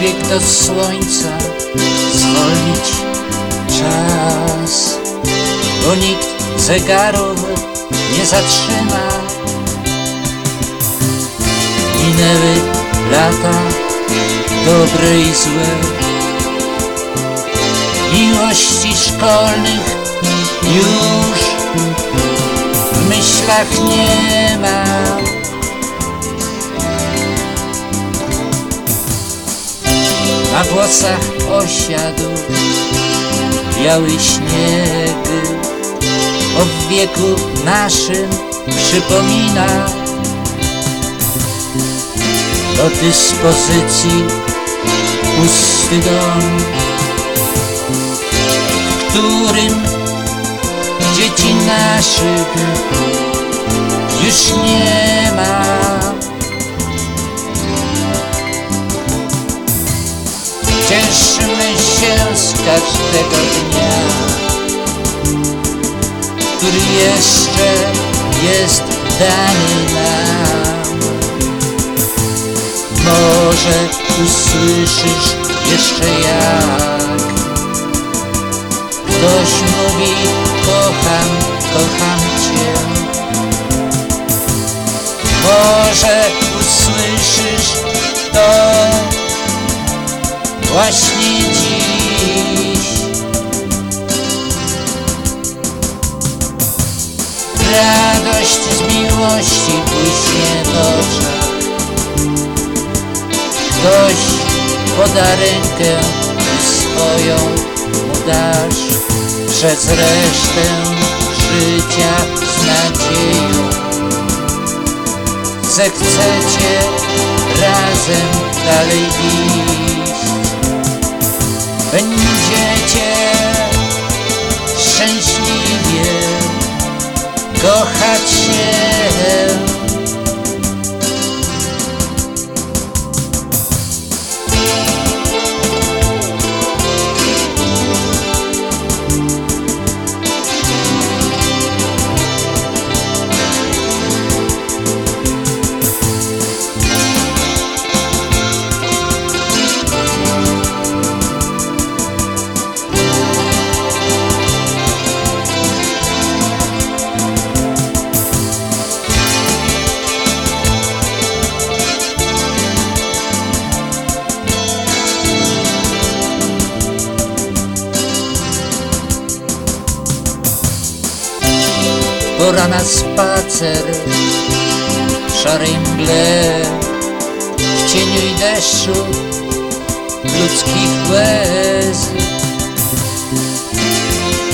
bieg do słońca zwolnić czas, bo nikt zegarów nie zatrzyma. Minęły lata dobre i złe, miłości szkolnych już w myślach nie ma. Na włosach osiadł biały śnieg. O wieku naszym przypomina Do dyspozycji pusty dom W którym dzieci naszych już nie ma się z każdego dnia Który jeszcze jest dany nam. Może usłyszysz jeszcze jak Ktoś mówi kocham, kocham Cię Może usłyszysz to właśnie Radość z miłości błyśnie w oczach Ktoś poda rękę swoją mu dasz Przez resztę życia z nadzieją. Zechcecie razem dalej iść kochać Pora na spacer w szarej mgle W cieniu i deszczu ludzkich łez.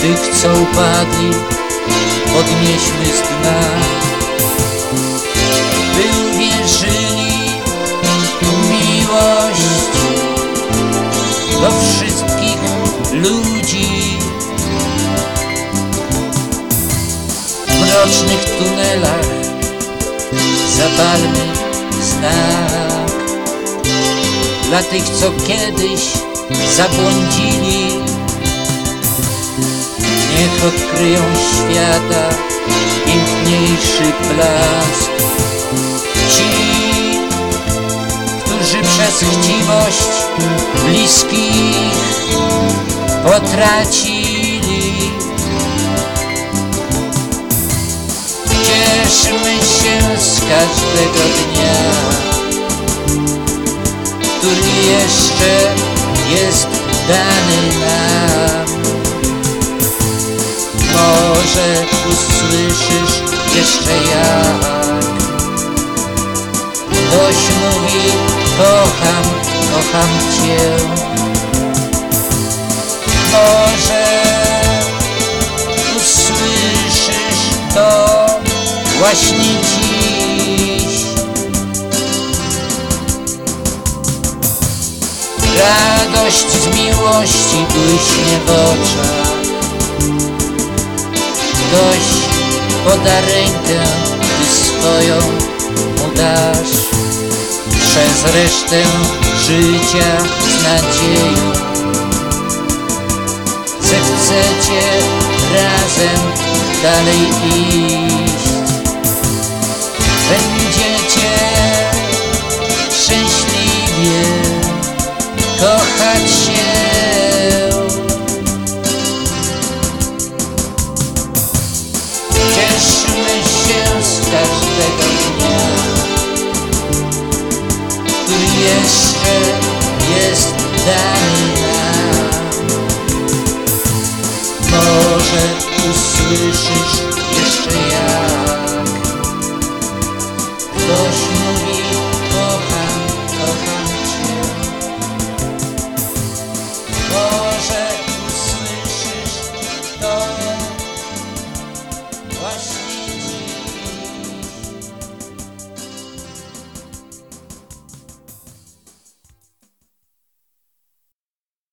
Tych, co upadli, podnieśmy z dna. By uwierzyli mrocznych tunelach zapalmy znak dla tych, co kiedyś zabłądzili. Niech odkryją świata piękniejszy blask. Ci, którzy przez chciwość bliskich potracili. Cieszymy się z każdego dnia, który jeszcze jest dany nam. Może usłyszysz jeszcze jak ktoś mówi kocham, kocham Cię. Właśnie dziś. Radość z miłości błyśnie w oczach. Ktoś poda rękę, ty swoją mu dasz Przez resztę życia z nadzieją. Zechcecie razem dalej iść Może usłyszysz jeszcze